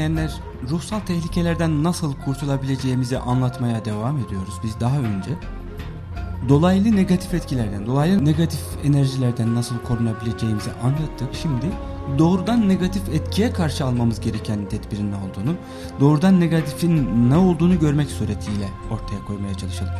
Dinleyenler, ruhsal tehlikelerden nasıl kurtulabileceğimizi anlatmaya devam ediyoruz. Biz daha önce dolaylı negatif etkilerden, dolaylı negatif enerjilerden nasıl korunabileceğimizi anlattık. Şimdi doğrudan negatif etkiye karşı almamız gereken tedbirin ne olduğunu, doğrudan negatifin ne olduğunu görmek suretiyle ortaya koymaya çalışalım.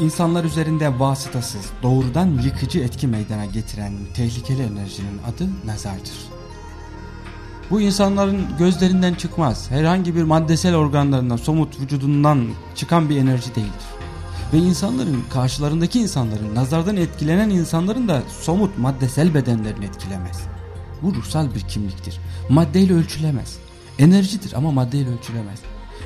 İnsanlar üzerinde vasıtasız, doğrudan yıkıcı etki meydana getiren tehlikeli enerjinin adı nazardır. Bu insanların gözlerinden çıkmaz, herhangi bir maddesel organlarından, somut vücudundan çıkan bir enerji değildir. Ve insanların, karşılarındaki insanların, nazardan etkilenen insanların da somut maddesel bedenlerini etkilemez. Bu ruhsal bir kimliktir. Maddeyle ölçülemez. Enerjidir ama maddeyle ölçülemez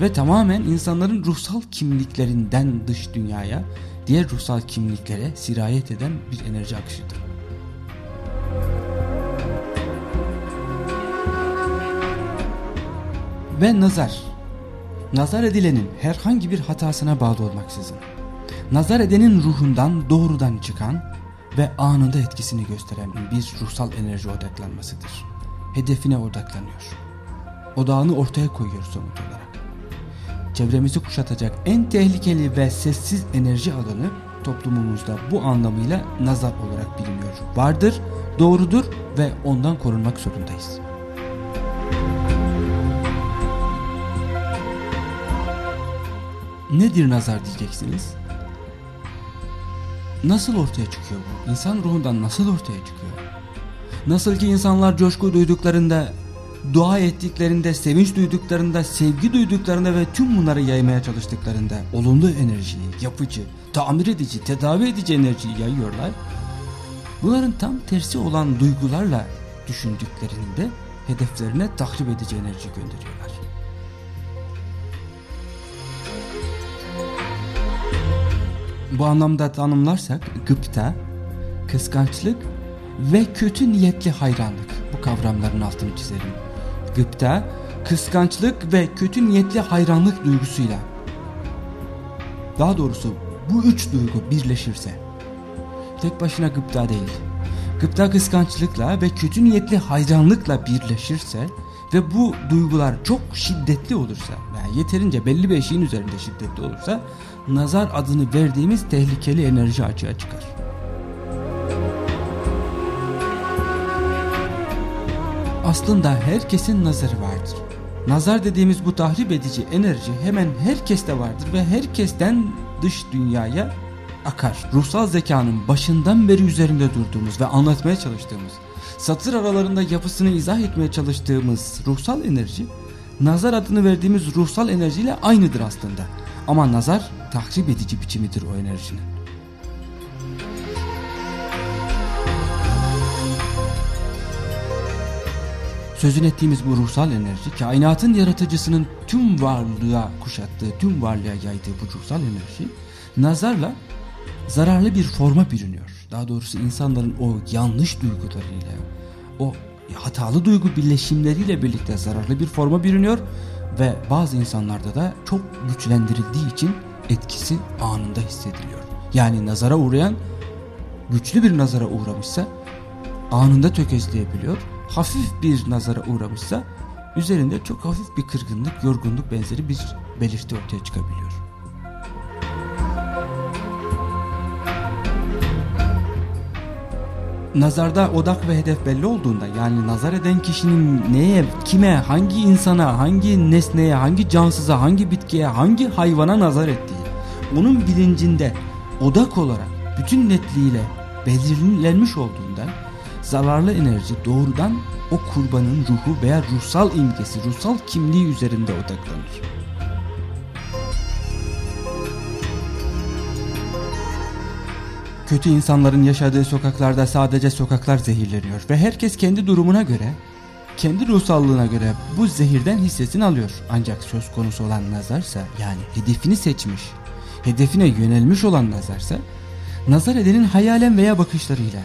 ve tamamen insanların ruhsal kimliklerinden dış dünyaya, diğer ruhsal kimliklere sirayet eden bir enerji akışıdır. Ve nazar. Nazar edilenin herhangi bir hatasına bağlı olmaksızın. Nazar edenin ruhundan doğrudan çıkan ve anında etkisini gösteren bir ruhsal enerji odaklanmasıdır. Hedefine odaklanıyor. Odağını ortaya koyuyor somut olarak çevremizi kuşatacak en tehlikeli ve sessiz enerji alanı toplumumuzda bu anlamıyla nazar olarak biliniyor. Vardır, doğrudur ve ondan korunmak zorundayız. Nedir nazar diyeceksiniz? Nasıl ortaya çıkıyor bu? İnsan ruhundan nasıl ortaya çıkıyor? Nasıl ki insanlar coşku duyduklarında dua ettiklerinde, sevinç duyduklarında, sevgi duyduklarında ve tüm bunları yaymaya çalıştıklarında olumlu enerjiyi, yapıcı, tamir edici, tedavi edici enerjiyi yayıyorlar. Bunların tam tersi olan duygularla düşündüklerinde hedeflerine tahrip edici enerji gönderiyorlar. Bu anlamda tanımlarsak gıpta, kıskançlık ve kötü niyetli hayranlık bu kavramların altını çizelim gıpta, kıskançlık ve kötü niyetli hayranlık duygusuyla. Daha doğrusu bu üç duygu birleşirse, tek başına gıpta değil, gıpta kıskançlıkla ve kötü niyetli hayranlıkla birleşirse ve bu duygular çok şiddetli olursa, yani yeterince belli bir eşiğin üzerinde şiddetli olursa, nazar adını verdiğimiz tehlikeli enerji açığa çıkar. Aslında herkesin nazarı vardır. Nazar dediğimiz bu tahrip edici enerji hemen herkeste vardır ve herkesten dış dünyaya akar. Ruhsal zekanın başından beri üzerinde durduğumuz ve anlatmaya çalıştığımız, satır aralarında yapısını izah etmeye çalıştığımız ruhsal enerji, nazar adını verdiğimiz ruhsal enerjiyle aynıdır aslında. Ama nazar tahrip edici biçimidir o enerjinin. Sözün ettiğimiz bu ruhsal enerji kainatın yaratıcısının tüm varlığa kuşattığı, tüm varlığa yaydığı bu ruhsal enerji nazarla zararlı bir forma bürünüyor. Daha doğrusu insanların o yanlış duygularıyla, o hatalı duygu birleşimleriyle birlikte zararlı bir forma bürünüyor ve bazı insanlarda da çok güçlendirildiği için etkisi anında hissediliyor. Yani nazara uğrayan güçlü bir nazara uğramışsa anında tökezleyebiliyor hafif bir nazara uğramışsa üzerinde çok hafif bir kırgınlık, yorgunluk benzeri bir belirti ortaya çıkabiliyor. Nazarda odak ve hedef belli olduğunda yani nazar eden kişinin neye, kime, hangi insana, hangi nesneye, hangi cansıza, hangi bitkiye, hangi hayvana nazar ettiği onun bilincinde odak olarak bütün netliğiyle belirlenmiş olduğundan zararlı enerji doğrudan o kurbanın ruhu veya ruhsal imgesi, ruhsal kimliği üzerinde odaklanır. Kötü insanların yaşadığı sokaklarda sadece sokaklar zehirleniyor ve herkes kendi durumuna göre, kendi ruhsallığına göre bu zehirden hissesini alıyor. Ancak söz konusu olan nazarsa yani hedefini seçmiş, hedefine yönelmiş olan nazarsa, nazar edenin hayalen veya bakışlarıyla,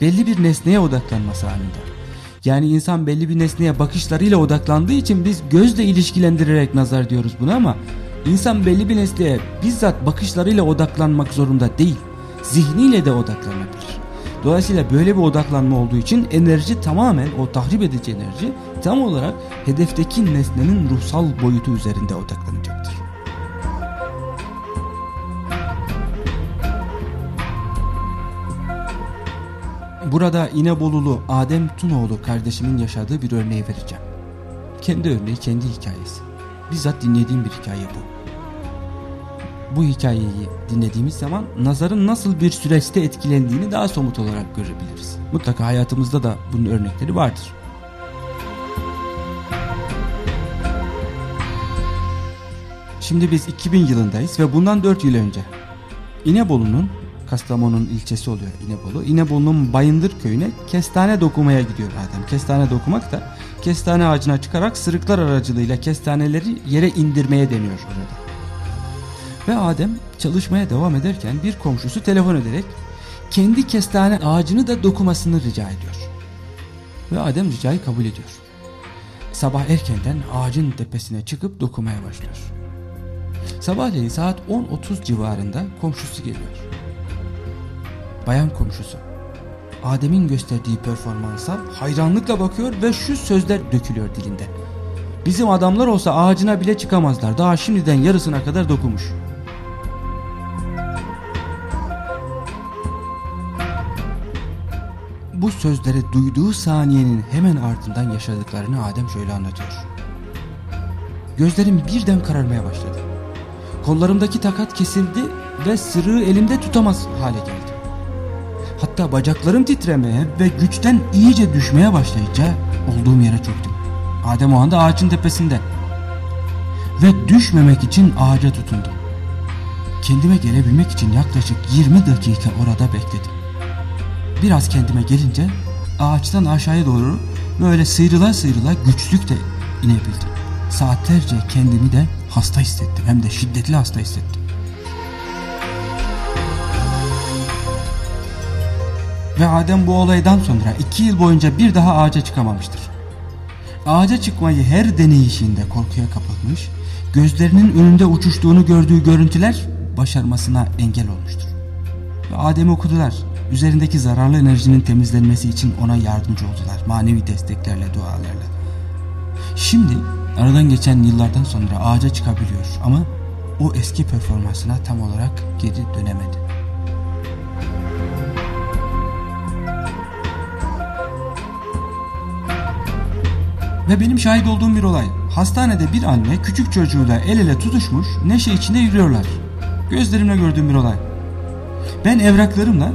belli bir nesneye odaklanması anında. Yani insan belli bir nesneye bakışlarıyla odaklandığı için biz gözle ilişkilendirerek nazar diyoruz buna ama insan belli bir nesneye bizzat bakışlarıyla odaklanmak zorunda değil. zihniyle de odaklanabilir. Dolayısıyla böyle bir odaklanma olduğu için enerji tamamen o tahrip edici enerji tam olarak hedefteki nesnenin ruhsal boyutu üzerinde odaklanacaktır. Burada İnebolulu Adem Tunoğlu kardeşimin yaşadığı bir örneği vereceğim. Kendi örneği, kendi hikayesi. Bizzat dinlediğim bir hikaye bu. Bu hikayeyi dinlediğimiz zaman nazarın nasıl bir süreçte etkilendiğini daha somut olarak görebiliriz. Mutlaka hayatımızda da bunun örnekleri vardır. Şimdi biz 2000 yılındayız ve bundan 4 yıl önce İnebolu'nun Kastamonu'nun ilçesi oluyor İnebolu. İnebolu'nun Bayındır köyüne kestane dokumaya gidiyor Adem. Kestane dokumak da kestane ağacına çıkarak sırıklar aracılığıyla kestaneleri yere indirmeye deniyor orada. Ve Adem çalışmaya devam ederken bir komşusu telefon ederek kendi kestane ağacını da dokumasını rica ediyor. Ve Adem ricayı kabul ediyor. Sabah erkenden ağacın tepesine çıkıp dokumaya başlıyor. Sabahleyin saat 10.30 civarında komşusu geliyor bayan komşusu. Adem'in gösterdiği performansa hayranlıkla bakıyor ve şu sözler dökülüyor dilinde. Bizim adamlar olsa ağacına bile çıkamazlar. Daha şimdiden yarısına kadar dokumuş. Bu sözleri duyduğu saniyenin hemen ardından yaşadıklarını Adem şöyle anlatıyor. Gözlerim birden kararmaya başladı. Kollarımdaki takat kesildi ve sırığı elimde tutamaz hale geldi. Hatta bacaklarım titremeye ve güçten iyice düşmeye başlayınca olduğum yere çöktüm. Adem o anda ağacın tepesinde. Ve düşmemek için ağaca tutundum. Kendime gelebilmek için yaklaşık 20 dakika orada bekledim. Biraz kendime gelince ağaçtan aşağıya doğru böyle sıyrıla sıyrıla güçlükle inebildim. Saatlerce kendimi de hasta hissettim hem de şiddetli hasta hissettim. Ve Adem bu olaydan sonra iki yıl boyunca bir daha ağaca çıkamamıştır. Ağaca çıkmayı her deneyişinde korkuya kapılmış, gözlerinin önünde uçuştuğunu gördüğü görüntüler başarmasına engel olmuştur. Ve Adem'i okudular. Üzerindeki zararlı enerjinin temizlenmesi için ona yardımcı oldular. Manevi desteklerle, dualarla. Şimdi aradan geçen yıllardan sonra ağaca çıkabiliyor ama o eski performansına tam olarak geri dönemedi. Ve benim şahit olduğum bir olay. Hastanede bir anne küçük çocuğuyla el ele tutuşmuş neşe içinde yürüyorlar. Gözlerimle gördüğüm bir olay. Ben evraklarımla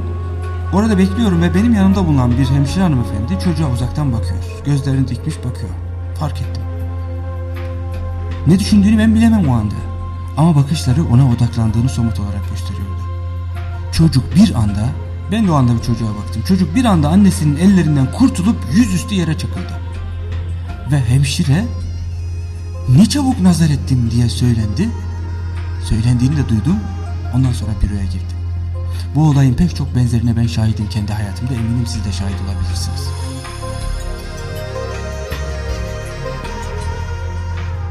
orada bekliyorum ve benim yanımda bulunan bir hemşire hanımefendi çocuğa uzaktan bakıyor. Gözlerini dikmiş bakıyor. Fark ettim. Ne düşündüğünü ben bilemem o anda. Ama bakışları ona odaklandığını somut olarak gösteriyordu. Çocuk bir anda, ben de o anda bir çocuğa baktım. Çocuk bir anda annesinin ellerinden kurtulup yüzüstü yere çakıldı ve hemşire ne çabuk nazar ettim diye söylendi. Söylendiğini de duydum. Ondan sonra büroya girdim. Bu olayın pek çok benzerine ben şahidim kendi hayatımda. Eminim siz de şahit olabilirsiniz.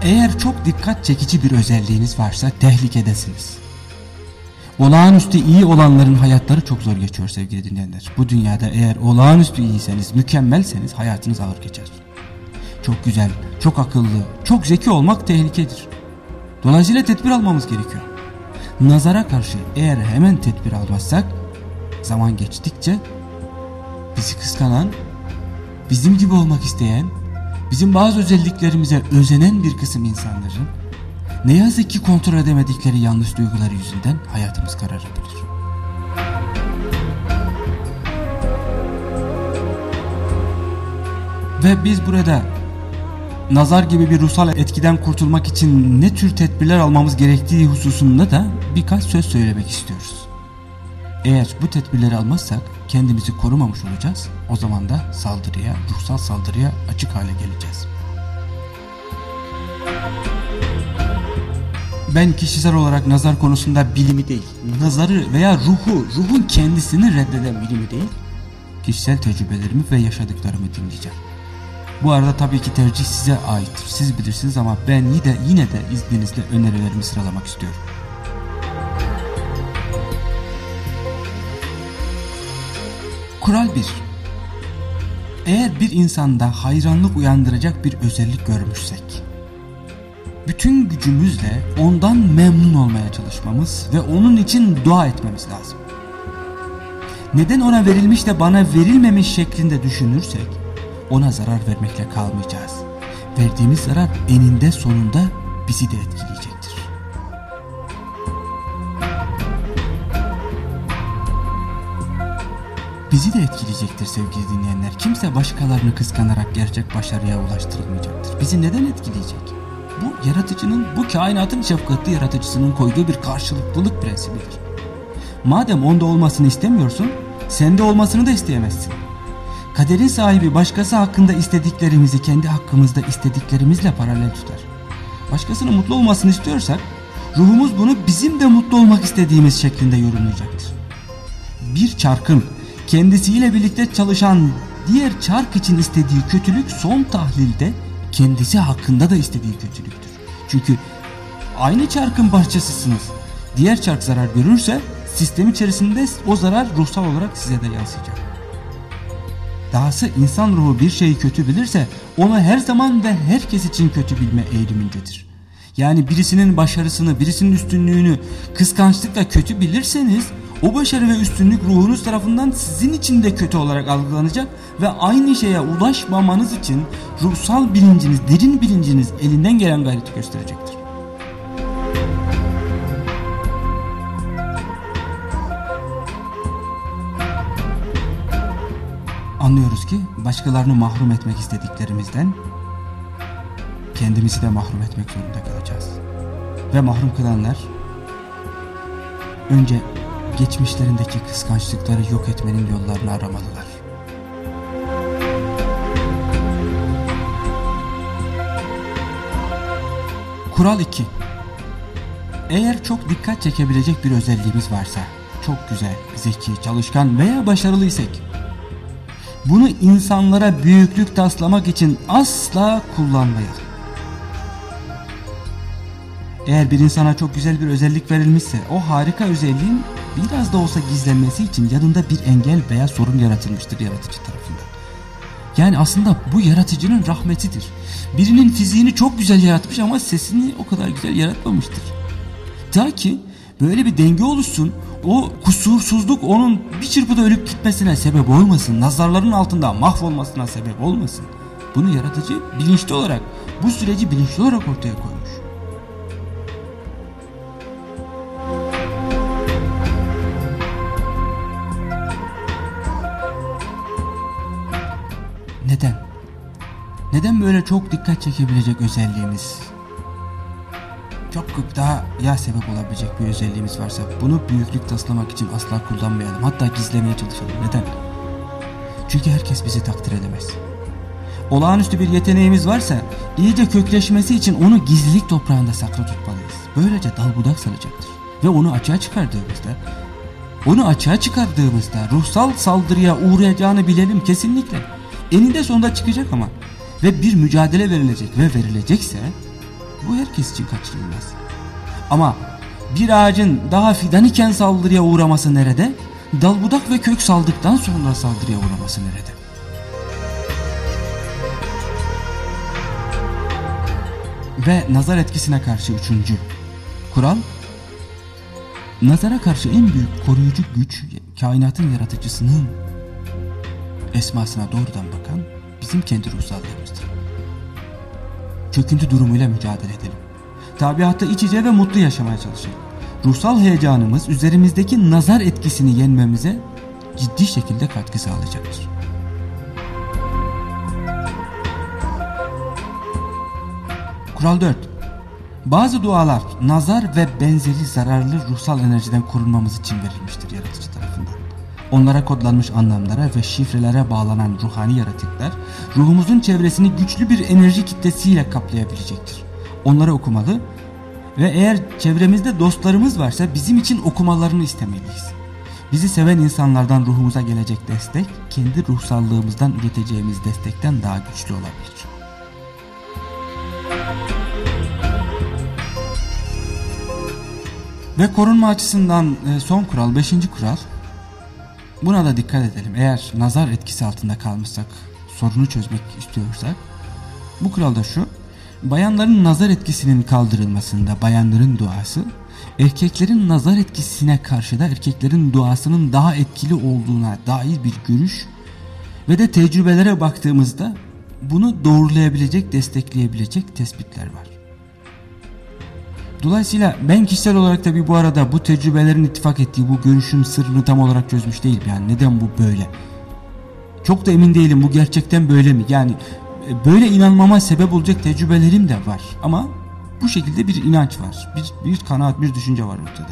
Eğer çok dikkat çekici bir özelliğiniz varsa tehlikedesiniz. Olağanüstü iyi olanların hayatları çok zor geçiyor sevgili dinleyenler. Bu dünyada eğer olağanüstü iyiyseniz, mükemmelseniz hayatınız ağır geçer çok güzel, çok akıllı, çok zeki olmak tehlikedir. Dolayısıyla tedbir almamız gerekiyor. Nazara karşı eğer hemen tedbir almazsak zaman geçtikçe bizi kıskanan, bizim gibi olmak isteyen, bizim bazı özelliklerimize özenen bir kısım insanların ne yazık ki kontrol edemedikleri yanlış duyguları yüzünden hayatımız kararabilir. Ve biz burada nazar gibi bir ruhsal etkiden kurtulmak için ne tür tedbirler almamız gerektiği hususunda da birkaç söz söylemek istiyoruz. Eğer bu tedbirleri almazsak kendimizi korumamış olacağız. O zaman da saldırıya, ruhsal saldırıya açık hale geleceğiz. Ben kişisel olarak nazar konusunda bilimi değil, nazarı veya ruhu, ruhun kendisini reddeden bilimi değil, kişisel tecrübelerimi ve yaşadıklarımı dinleyeceğim. Bu arada tabii ki tercih size aittir. Siz bilirsiniz ama ben yine, yine de izninizle önerilerimi sıralamak istiyorum. Kural 1 Eğer bir insanda hayranlık uyandıracak bir özellik görmüşsek bütün gücümüzle ondan memnun olmaya çalışmamız ve onun için dua etmemiz lazım. Neden ona verilmiş de bana verilmemiş şeklinde düşünürsek ona zarar vermekle kalmayacağız. Verdiğimiz zarar eninde sonunda bizi de etkileyecektir. Bizi de etkileyecektir sevgili dinleyenler. Kimse başkalarını kıskanarak gerçek başarıya ulaştırılmayacaktır. Bizi neden etkileyecek? Bu yaratıcının, bu kainatın şefkatli yaratıcısının koyduğu bir karşılıklılık prensibidir. Madem onda olmasını istemiyorsun, sende olmasını da isteyemezsin. Kaderin sahibi başkası hakkında istediklerimizi kendi hakkımızda istediklerimizle paralel tutar. Başkasının mutlu olmasını istiyorsak, ruhumuz bunu bizim de mutlu olmak istediğimiz şeklinde yorumlayacaktır. Bir çarkın kendisiyle birlikte çalışan diğer çark için istediği kötülük son tahlilde kendisi hakkında da istediği kötülüktür. Çünkü aynı çarkın parçasısınız. Diğer çark zarar görürse sistem içerisinde o zarar ruhsal olarak size de yansıyacak. Dahası insan ruhu bir şeyi kötü bilirse onu her zaman ve herkes için kötü bilme eğilimindedir. Yani birisinin başarısını, birisinin üstünlüğünü kıskançlıkla kötü bilirseniz o başarı ve üstünlük ruhunuz tarafından sizin için de kötü olarak algılanacak ve aynı şeye ulaşmamanız için ruhsal bilinciniz, derin bilinciniz elinden gelen gayreti gösterecektir. Anlıyoruz ki başkalarını mahrum etmek istediklerimizden kendimizi de mahrum etmek zorunda kalacağız. Ve mahrum kılanlar önce geçmişlerindeki kıskançlıkları yok etmenin yollarını aramalılar. Kural 2 Eğer çok dikkat çekebilecek bir özelliğimiz varsa, çok güzel, zeki, çalışkan veya başarılıysak, bunu insanlara büyüklük taslamak için asla kullanmayalım. Eğer bir insana çok güzel bir özellik verilmişse o harika özelliğin biraz da olsa gizlenmesi için yanında bir engel veya sorun yaratılmıştır yaratıcı tarafından. Yani aslında bu yaratıcının rahmetidir. Birinin fiziğini çok güzel yaratmış ama sesini o kadar güzel yaratmamıştır. Ta ki böyle bir denge oluşsun o kusursuzluk onun bir çırpıda ölüp gitmesine sebep olmasın. Nazarların altında mahvolmasına sebep olmasın. Bunu yaratıcı bilinçli olarak bu süreci bilinçli olarak ortaya koymuş. Neden? Neden böyle çok dikkat çekebilecek özelliğimiz? Çok gıptaya sebep olabilecek bir özelliğimiz varsa bunu büyüklük taslamak için asla kullanmayalım. Hatta gizlemeye çalışalım. Neden? Çünkü herkes bizi takdir edemez. Olağanüstü bir yeteneğimiz varsa iyice kökleşmesi için onu gizlilik toprağında saklı tutmalıyız. Böylece dal budak salacaktır. Ve onu açığa çıkardığımızda onu açığa çıkardığımızda ruhsal saldırıya uğrayacağını bilelim kesinlikle. Eninde sonunda çıkacak ama ve bir mücadele verilecek ve verilecekse bu herkes için kaçınılmaz. Ama bir ağacın daha fidan iken saldırıya uğraması nerede? Dal budak ve kök saldıktan sonra saldırıya uğraması nerede? Ve nazar etkisine karşı üçüncü kural Nazara karşı en büyük koruyucu güç kainatın yaratıcısının esmasına doğrudan bakan bizim kendi ruhsallığımızdır. Çöküntü durumuyla mücadele edelim. Tabiatta iç içe ve mutlu yaşamaya çalışalım. Ruhsal heyecanımız üzerimizdeki nazar etkisini yenmemize ciddi şekilde katkı sağlayacaktır. Kural 4. Bazı dualar nazar ve benzeri zararlı ruhsal enerjiden korunmamız için verilmiştir yaratıcı tarafından. Onlara kodlanmış anlamlara ve şifrelere bağlanan ruhani yaratıklar ruhumuzun çevresini güçlü bir enerji kitlesiyle kaplayabilecektir. Onları okumalı ve eğer çevremizde dostlarımız varsa bizim için okumalarını istemeliyiz. Bizi seven insanlardan ruhumuza gelecek destek kendi ruhsallığımızdan üreteceğimiz destekten daha güçlü olabilir. Ve korunma açısından e, son kural, beşinci kural buna da dikkat edelim. Eğer nazar etkisi altında kalmışsak, sorunu çözmek istiyorsak bu kuralda şu. Bayanların nazar etkisinin kaldırılmasında bayanların duası, erkeklerin nazar etkisine karşı da erkeklerin duasının daha etkili olduğuna dair bir görüş ve de tecrübelere baktığımızda bunu doğrulayabilecek, destekleyebilecek tespitler var. Dolayısıyla ben kişisel olarak tabi bu arada bu tecrübelerin ittifak ettiği bu görüşün sırrını tam olarak çözmüş değilim. Yani neden bu böyle? Çok da emin değilim bu gerçekten böyle mi? Yani e, böyle inanmama sebep olacak tecrübelerim de var. Ama bu şekilde bir inanç var. Bir, bir kanaat, bir düşünce var ortada.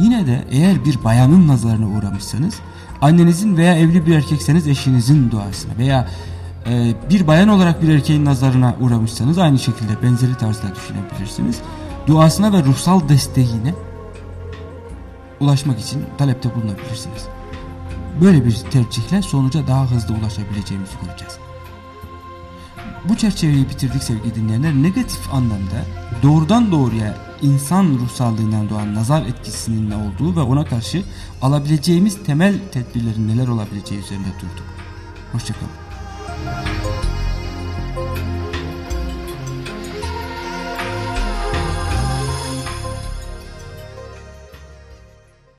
Yine de eğer bir bayanın nazarına uğramışsanız annenizin veya evli bir erkekseniz eşinizin duasına veya e, bir bayan olarak bir erkeğin nazarına uğramışsanız aynı şekilde benzeri tarzda düşünebilirsiniz. Duasına ve ruhsal desteğine ulaşmak için talepte bulunabilirsiniz. Böyle bir tercihle sonuca daha hızlı ulaşabileceğimizi göreceğiz. Bu çerçeveyi bitirdik sevgili dinleyenler. Negatif anlamda doğrudan doğruya insan ruhsallığından doğan nazar etkisinin ne olduğu ve ona karşı alabileceğimiz temel tedbirlerin neler olabileceği üzerinde durduk. Hoşçakalın.